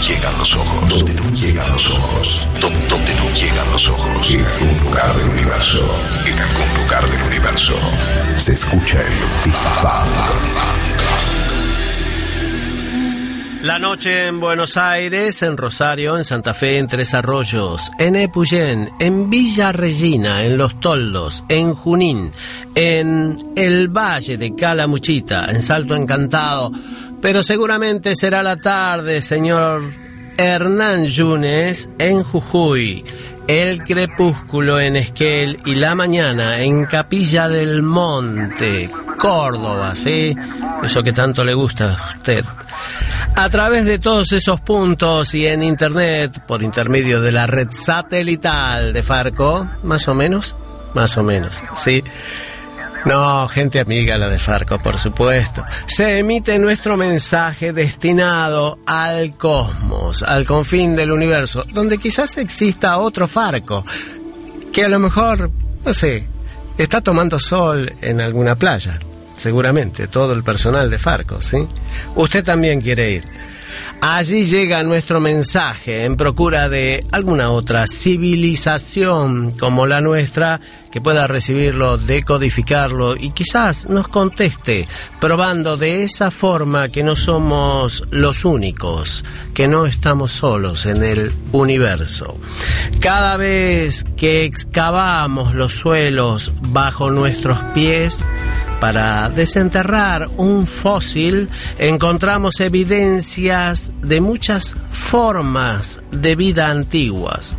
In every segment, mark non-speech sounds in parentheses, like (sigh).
no llegan los ojos, donde no llegan los ojos, donde no llegan los ojos. En algún lugar del universo, en algún lugar del universo, se escucha el Big La noche en Buenos Aires, en Rosario, en Santa Fe, en Tres Arroyos, en Epuyén, en Villa Regina, en Los Toldos, en Junín, en el Valle de Calamuchita, en Salto Encantado, pero seguramente será la tarde, señor Hernán Yunes, en Jujuy, el crepúsculo en Esquel y la mañana en Capilla del Monte, Córdoba, ¿sí? Eso que tanto le gusta a usted. A través de todos esos puntos y en internet, por intermedio de la red satelital de Farco, más o menos, más o menos, ¿sí? No, gente amiga la de Farco, por supuesto. Se emite nuestro mensaje destinado al cosmos, al confín del universo, donde quizás exista otro Farco, que a lo mejor, no sé, está tomando sol en alguna playa. Seguramente, todo el personal de Farco, ¿sí? Usted también quiere ir. Allí llega nuestro mensaje en procura de alguna otra civilización como la nuestra que pueda recibirlo, decodificarlo y quizás nos conteste, probando de esa forma que no somos los únicos, que no estamos solos en el universo. Cada vez que excavamos los suelos bajo nuestros pies, para desenterrar un fósil encontramos evidencias de muchas formas de vida antiguas,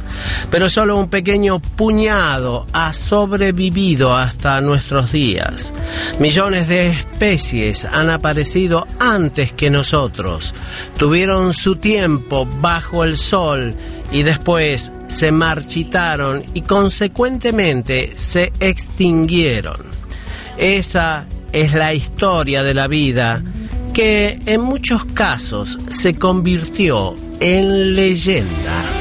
pero solo un pequeño puñado ha sobrevivido hasta nuestros días. Millones de especies han aparecido antes que nosotros, tuvieron su tiempo bajo el sol y después se marchitaron y consecuentemente se extinguieron. Esa es la historia de la vida que en muchos casos se convirtió en leyenda.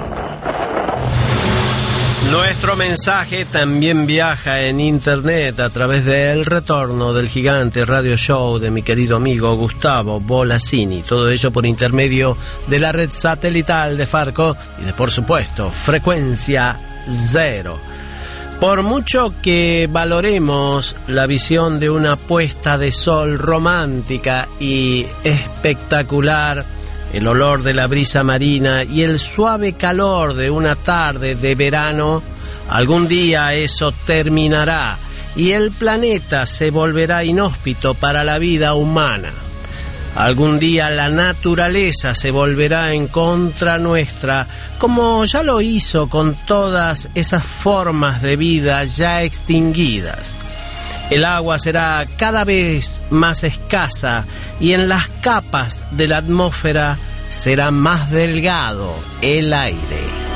Nuestro mensaje también viaja en internet a través del retorno del gigante radio show de mi querido amigo Gustavo Bolasini. Todo ello por intermedio de la red satelital de Farco y de, por supuesto, frecuencia cero. Por mucho que valoremos la visión de una puesta de sol romántica y espectacular, el olor de la brisa marina y el suave calor de una tarde de verano, algún día eso terminará y el planeta se volverá inhóspito para la vida humana. Algún día la naturaleza se volverá en contra nuestra, como ya lo hizo con todas esas formas de vida ya extinguidas. El agua será cada vez más escasa y en las capas de la atmósfera será más delgado el aire.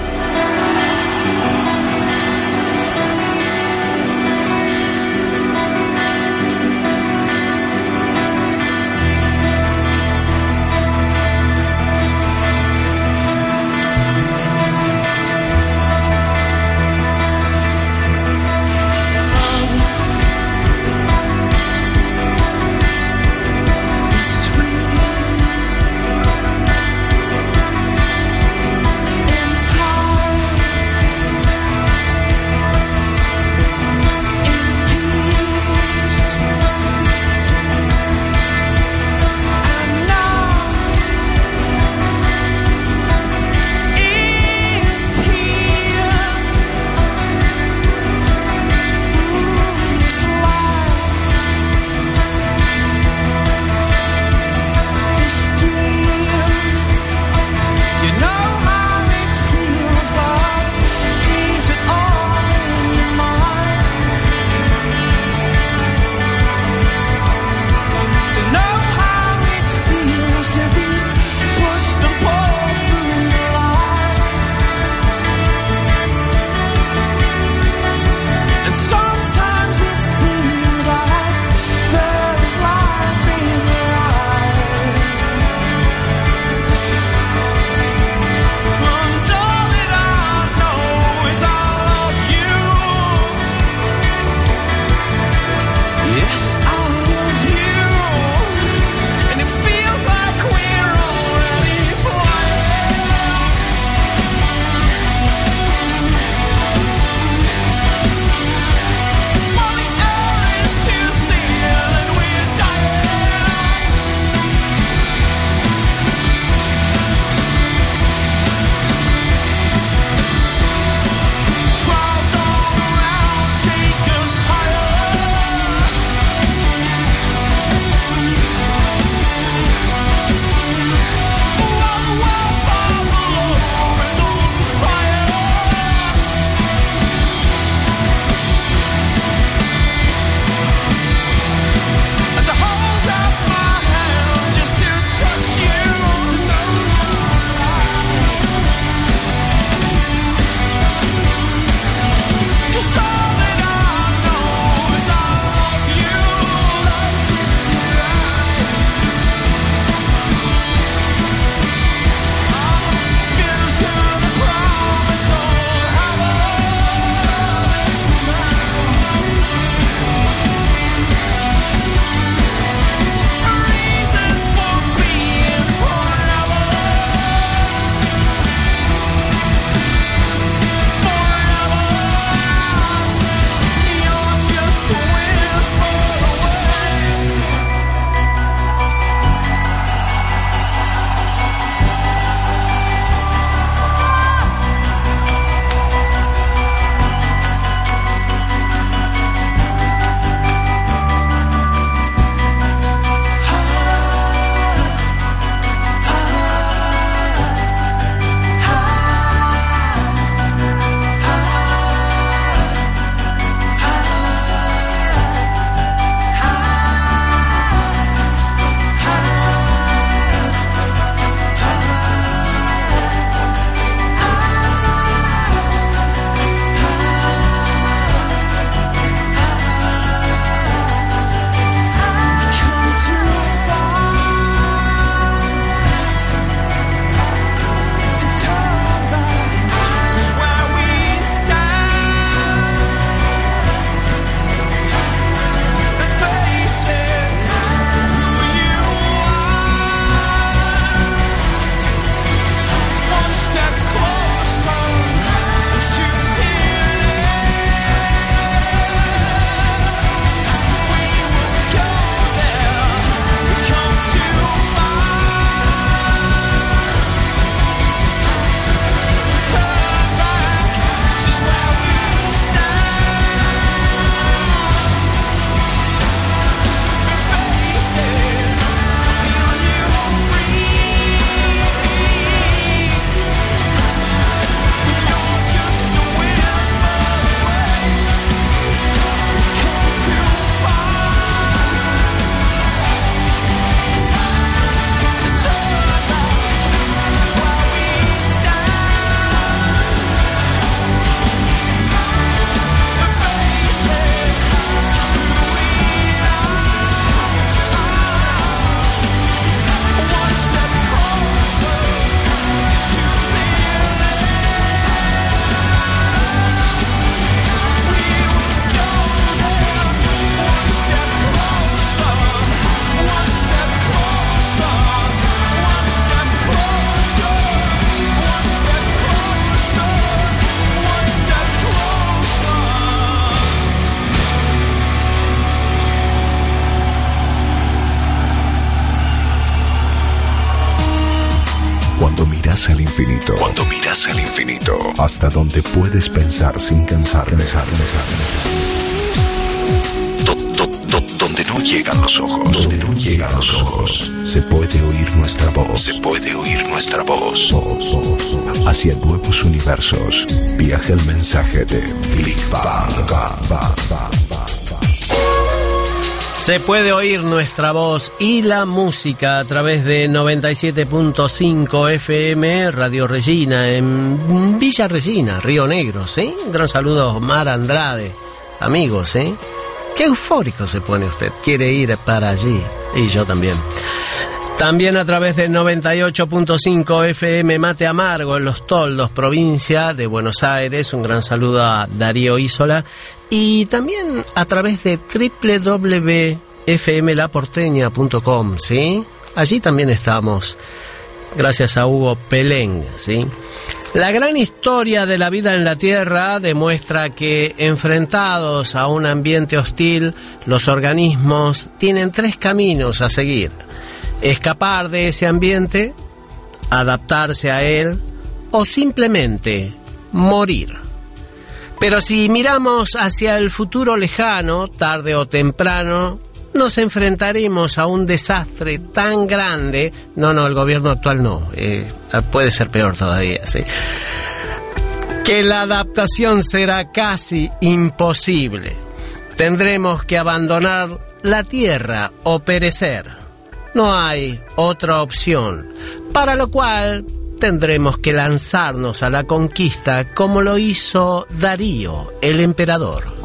Hasta donde puedes pensar sin cansar, pensar, pensar, donde no llegan los ojos. Donde no llegan los ojos. Se puede oír nuestra voz. Se puede oír nuestra voz. Hacia nuevos universos. Viaja el mensaje de Big Bang. Se puede oír nuestra voz y la música a través de 97.5 FM Radio Regina en Villa Regina, Río Negro, ¿sí? Un saludo Omar Andrade, amigos, ¿eh? Qué eufórico se pone usted, quiere ir para allí y yo también. También a través de 98.5 FM Mate Amargo en Los Toldos, provincia de Buenos Aires. Un gran saludo a Darío Isola. Y también a través de www.fmlaporteña.com, ¿sí? Allí también estamos. Gracias a Hugo Pelén, ¿sí? La gran historia de la vida en la Tierra demuestra que enfrentados a un ambiente hostil, los organismos tienen tres caminos a seguir escapar de ese ambiente, adaptarse a él o simplemente morir. Pero si miramos hacia el futuro lejano, tarde o temprano, nos enfrentaremos a un desastre tan grande. No, no, el gobierno actual no. Eh, puede ser peor todavía, sí. Que la adaptación será casi imposible. Tendremos que abandonar la tierra o perecer. No hay otra opción, para lo cual tendremos que lanzarnos a la conquista como lo hizo Darío, el emperador.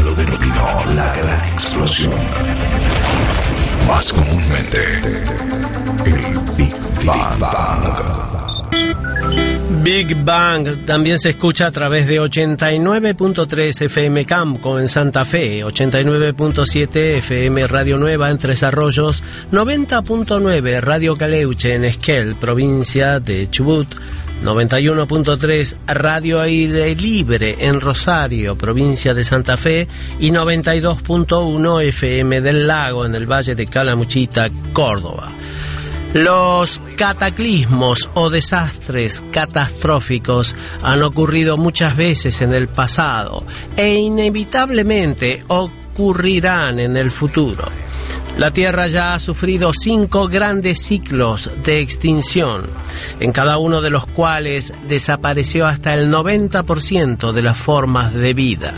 Lo denominó la gran explosión. Más comúnmente, el Big Bang. Big Bang también se escucha a través de 89.3 FM Camco en Santa Fe, 89.7 FM Radio Nueva en Tres Arroyos, 90.9 Radio Caleuche en Esquel, provincia de Chubut, 91.3 Radio Aire Libre en Rosario, provincia de Santa Fe, y 92.1 FM del Lago en el Valle de Calamuchita, Córdoba. Los cataclismos o desastres catastróficos han ocurrido muchas veces en el pasado e inevitablemente ocurrirán en el futuro. La Tierra ya ha sufrido cinco grandes ciclos de extinción, en cada uno de los cuales desapareció hasta el 90% de las formas de vida.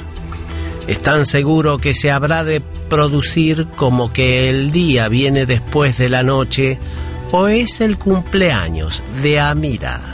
Es tan seguro que se habrá de producir como que el día viene después de la noche o es el cumpleaños de Amira.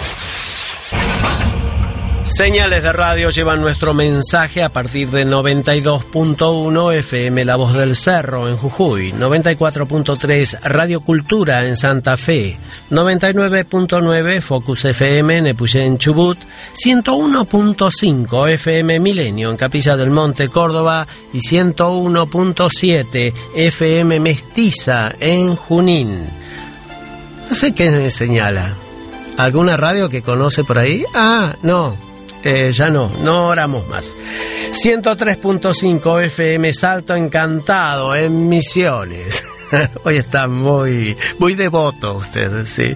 Señales de radio llevan nuestro mensaje a partir de 92.1 FM La Voz del Cerro en Jujuy, 94.3 Radio Cultura en Santa Fe, 99.9 Focus FM en Epuyén Chubut, 101.5 FM Milenio en Capilla del Monte Córdoba y 101.7 FM Mestiza en Junín. No sé qué me señala. ¿Alguna radio que conoce por ahí? Ah, no. Eh, ya no, no oramos más. 103.5 FM Salto Encantado en Misiones. (laughs) Hoy está muy, muy devoto usted, sí.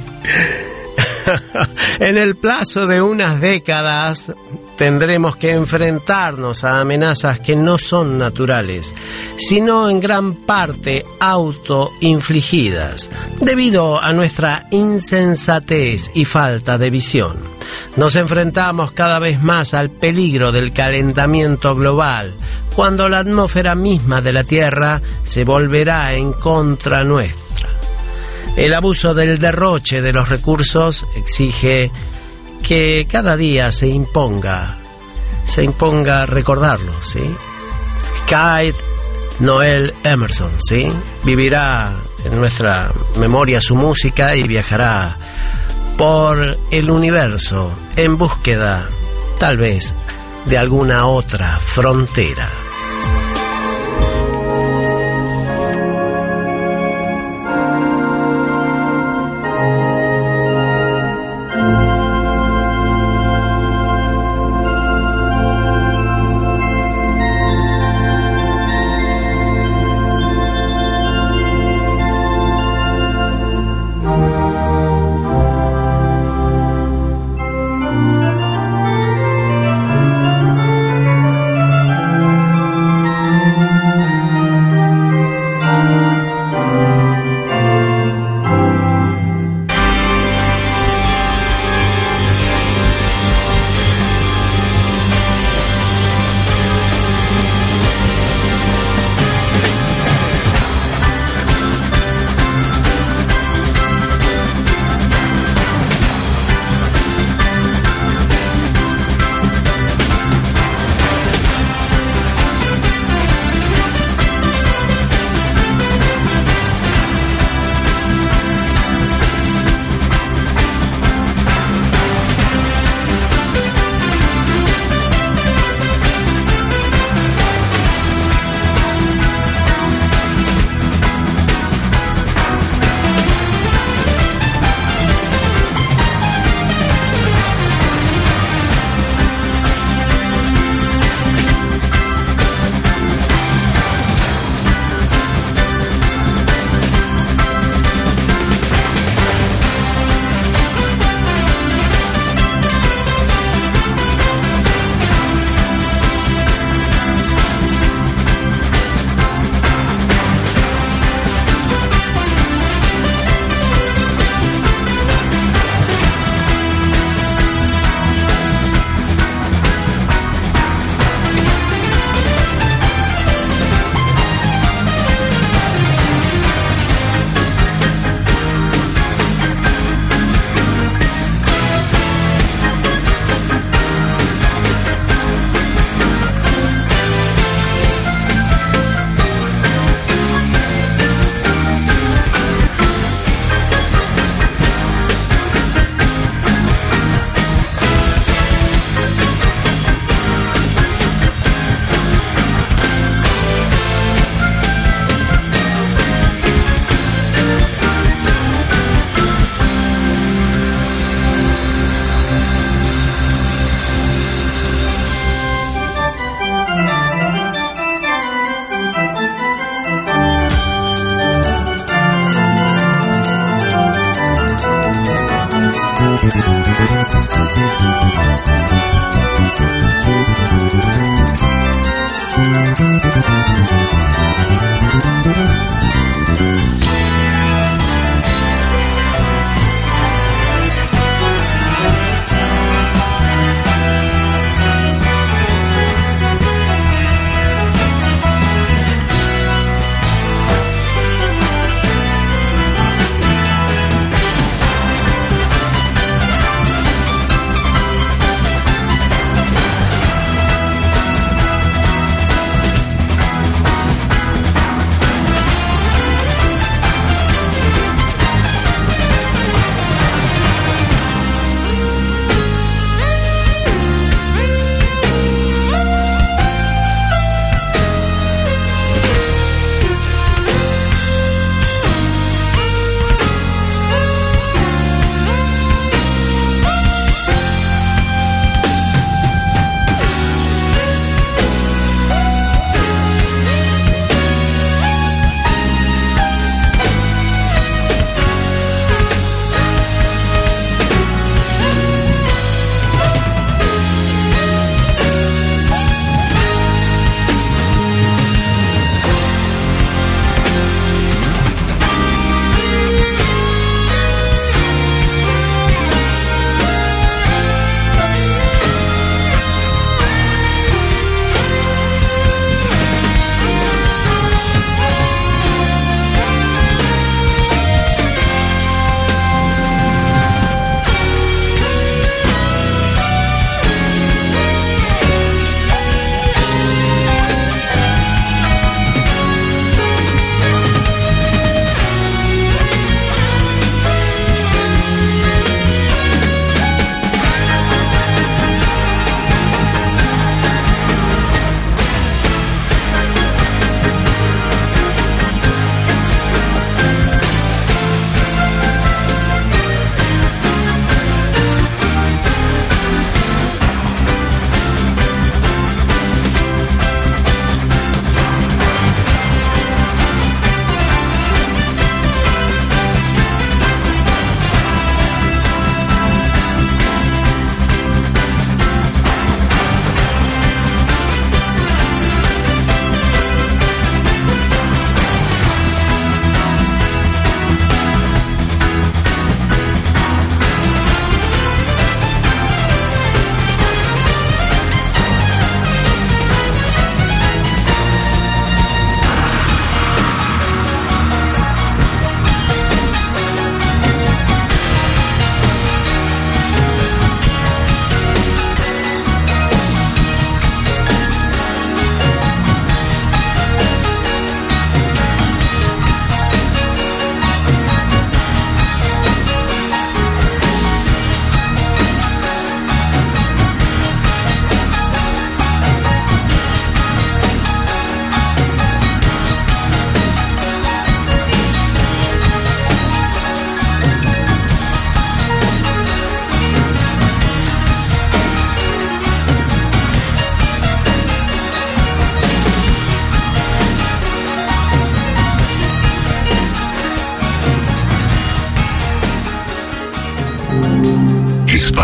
(laughs) en el plazo de unas décadas tendremos que enfrentarnos a amenazas que no son naturales, sino en gran parte autoinfligidas, debido a nuestra insensatez y falta de visión. Nos enfrentamos cada vez más al peligro del calentamiento global, cuando la atmósfera misma de la Tierra se volverá en contra nuestra. El abuso del derroche de los recursos exige que cada día se imponga, se imponga recordarlo, ¿sí? Kate Noel Emerson, ¿sí? Vivirá en nuestra memoria su música y viajará por el universo en búsqueda, tal vez, de alguna otra frontera.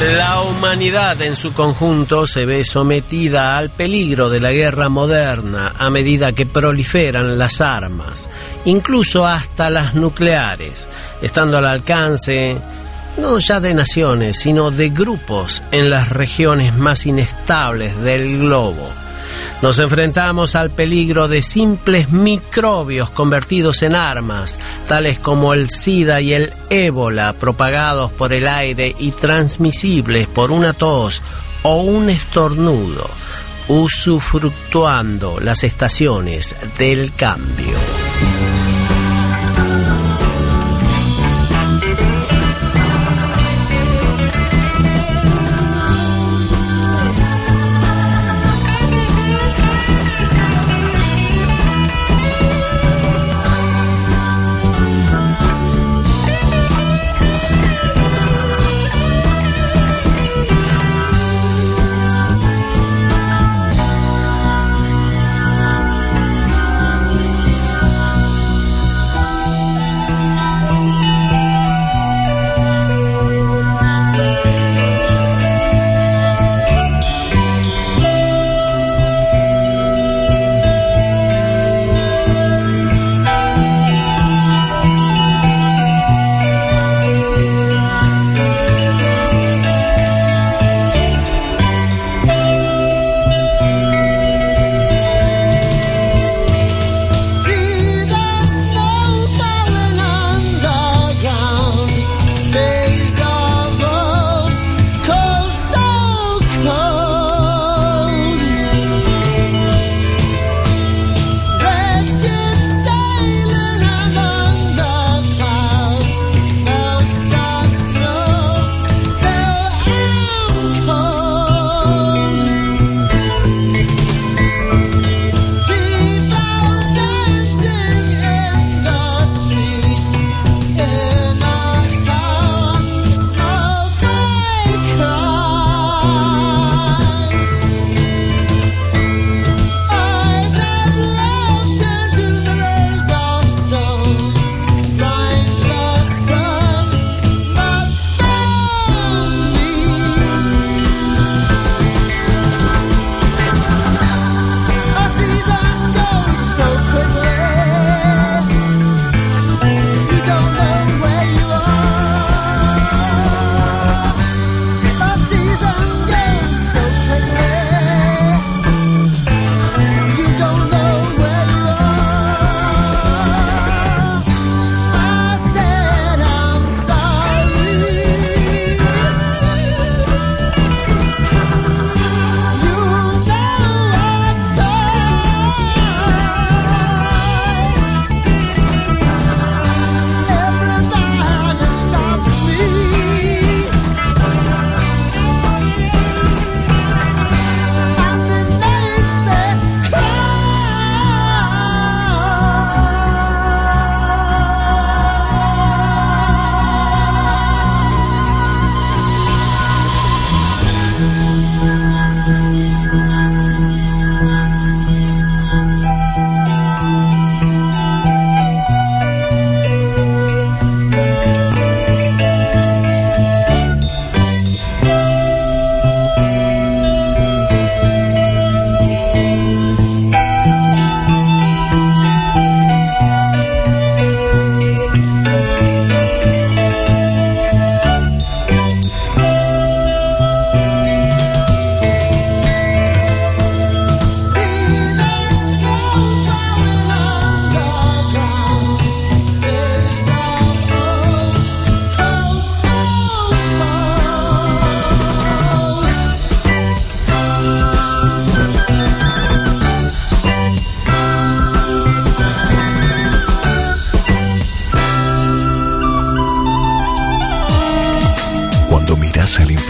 La humanidad en su conjunto se ve sometida al peligro de la guerra moderna a medida que proliferan las armas, incluso hasta las nucleares, estando al alcance no ya de naciones, sino de grupos en las regiones más inestables del globo. Nos enfrentamos al peligro de simples microbios convertidos en armas, tales como el SIDA y el ébola, propagados por el aire y transmisibles por una tos o un estornudo, usufructuando las estaciones del cambio.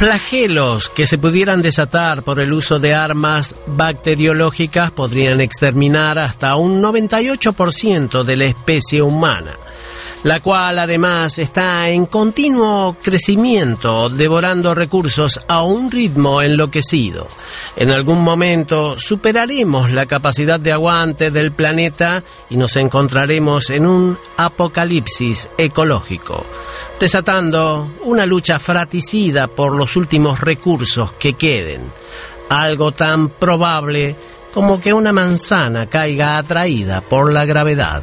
flagelos que se pudieran desatar por el uso de armas bacteriológicas podrían exterminar hasta un 98% de la especie humana la cual además está en continuo crecimiento, devorando recursos a un ritmo enloquecido. En algún momento superaremos la capacidad de aguante del planeta y nos encontraremos en un apocalipsis ecológico, desatando una lucha fraticida por los últimos recursos que queden, algo tan probable como que una manzana caiga atraída por la gravedad.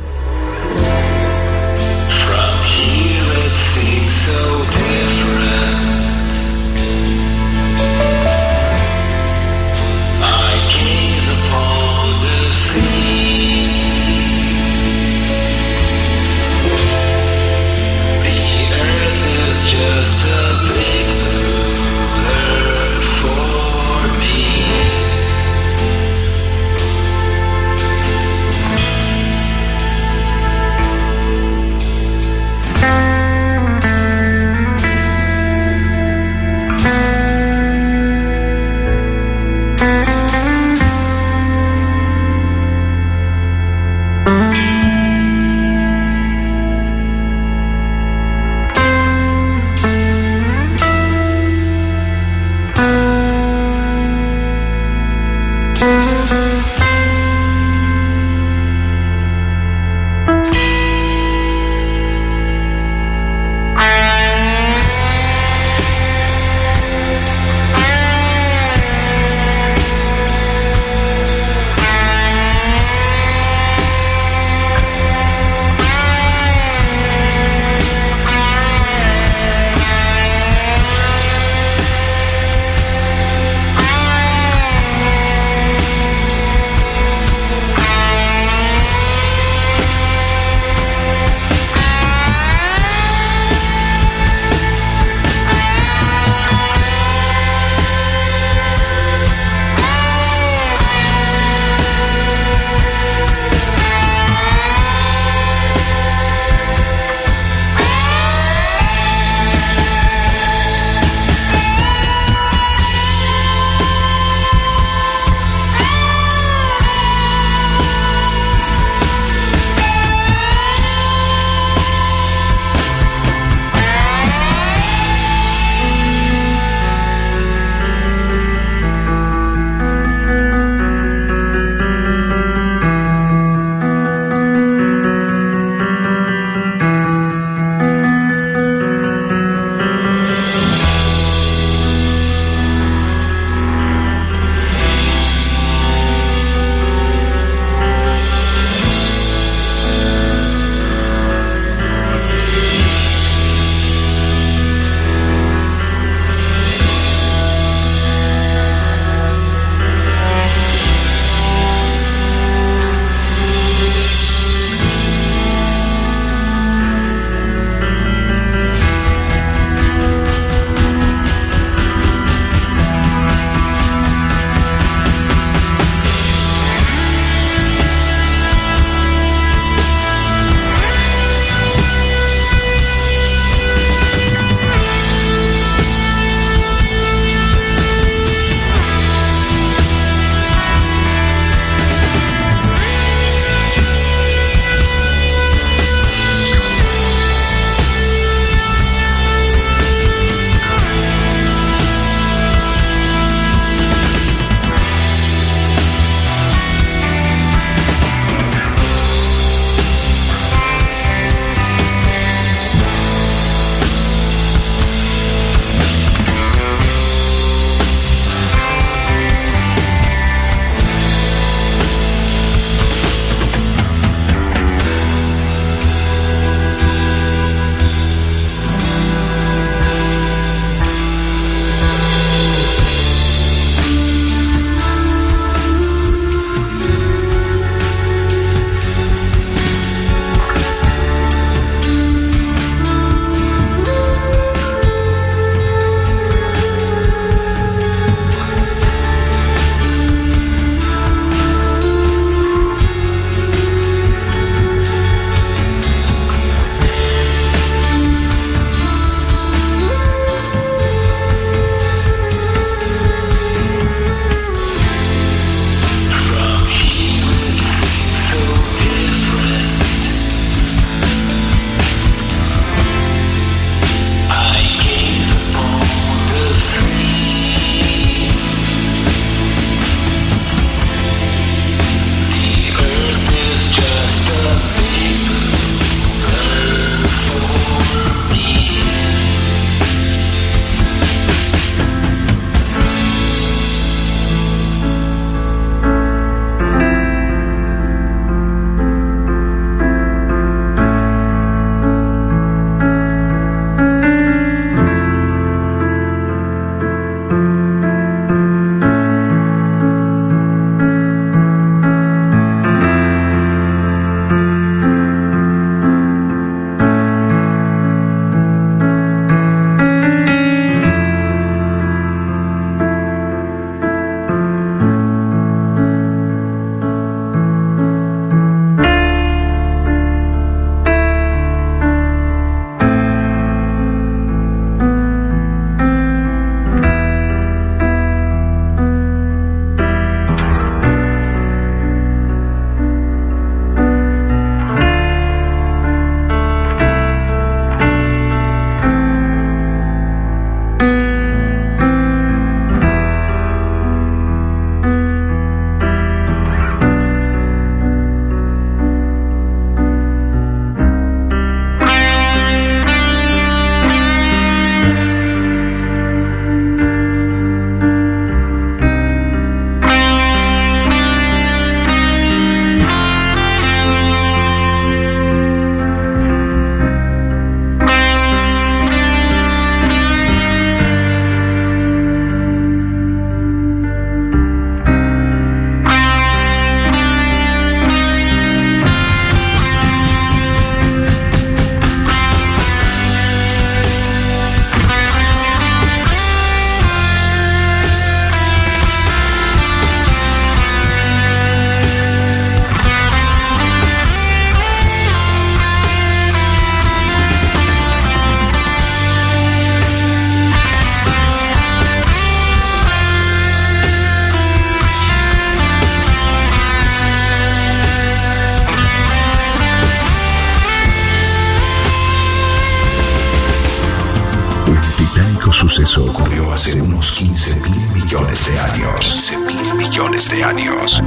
Millones de años.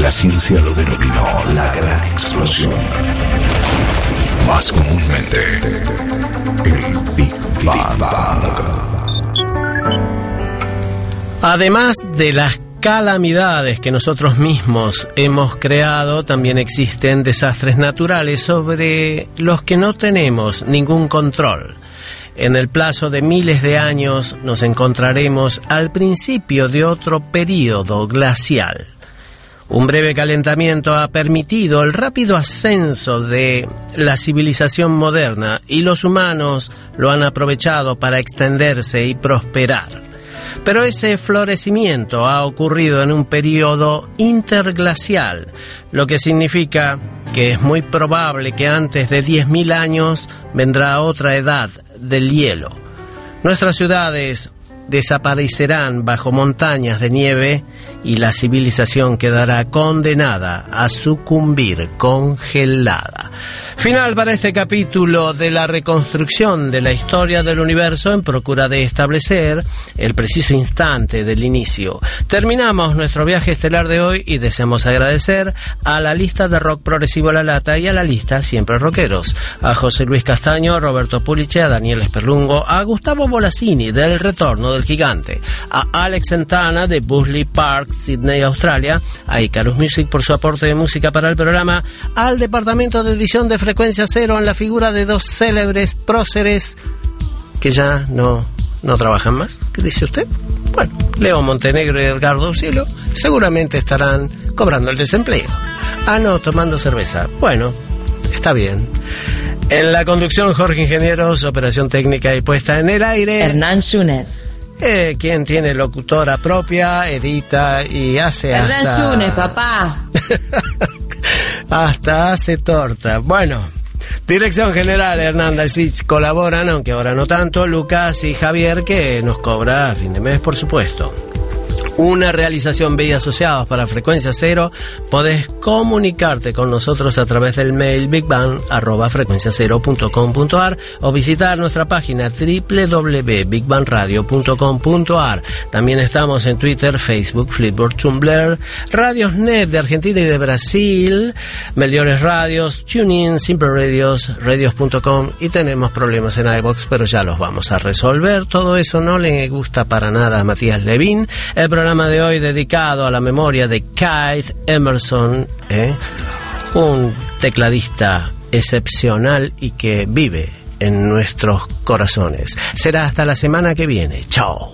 La ciencia lo denominó la gran explosión. Más comúnmente, el Big Bang. Además de las calamidades que nosotros mismos hemos creado, también existen desastres naturales sobre los que no tenemos ningún control. En el plazo de miles de años nos encontraremos al principio de otro periodo glacial. Un breve calentamiento ha permitido el rápido ascenso de la civilización moderna y los humanos lo han aprovechado para extenderse y prosperar. Pero ese florecimiento ha ocurrido en un periodo interglacial, lo que significa que es muy probable que antes de 10.000 años vendrá otra edad del hielo. Nuestras ciudades desaparecerán bajo montañas de nieve y la civilización quedará condenada a sucumbir congelada. Final para este capítulo de la reconstrucción de la historia del universo en procura de establecer el preciso instante del inicio. Terminamos nuestro viaje estelar de hoy y deseamos agradecer a la lista de rock progresivo La Lata y a la lista Siempre Rockeros, a José Luis Castaño, a Roberto Puliche, a Daniel Esperlungo, a Gustavo Bolasini del Retorno del Gigante, a Alex Santana de Busley Park, Sydney, Australia, a Icarus Music por su aporte de música para el programa, al Departamento de Edición de frecuencia cero en la figura de dos célebres próceres que ya no, no trabajan más. ¿Qué dice usted? Bueno, Leo Montenegro y Edgardo Ucilo seguramente estarán cobrando el desempleo. Ah, no, tomando cerveza. Bueno, está bien. En la conducción, Jorge Ingenieros, operación técnica y puesta en el aire. Hernán Yunes. Eh, quien tiene locutora propia, edita y hace hasta... Yunes, papá. (laughs) hasta hace torta. Bueno, dirección general, Hernanda y colaboran, aunque ahora no tanto, Lucas y Javier, que nos cobra a fin de mes, por supuesto. Una realización B asociados para Frecuencia Cero, podés comunicarte con nosotros a través del mail bigban.frecuenciacero.com.ar o visitar nuestra página www.bigbanradio.com.ar. También estamos en Twitter, Facebook, Flipboard, Tumblr, Radios Net de Argentina y de Brasil, Meliores Radios, TuneIn, Simple Radios, Radios.com y tenemos problemas en iBox, pero ya los vamos a resolver. Todo eso no le gusta para nada a Matías Levin. El programa de hoy dedicado a la memoria de Keith Emerson, ¿eh? un tecladista excepcional y que vive en nuestros corazones. Será hasta la semana que viene. Chao.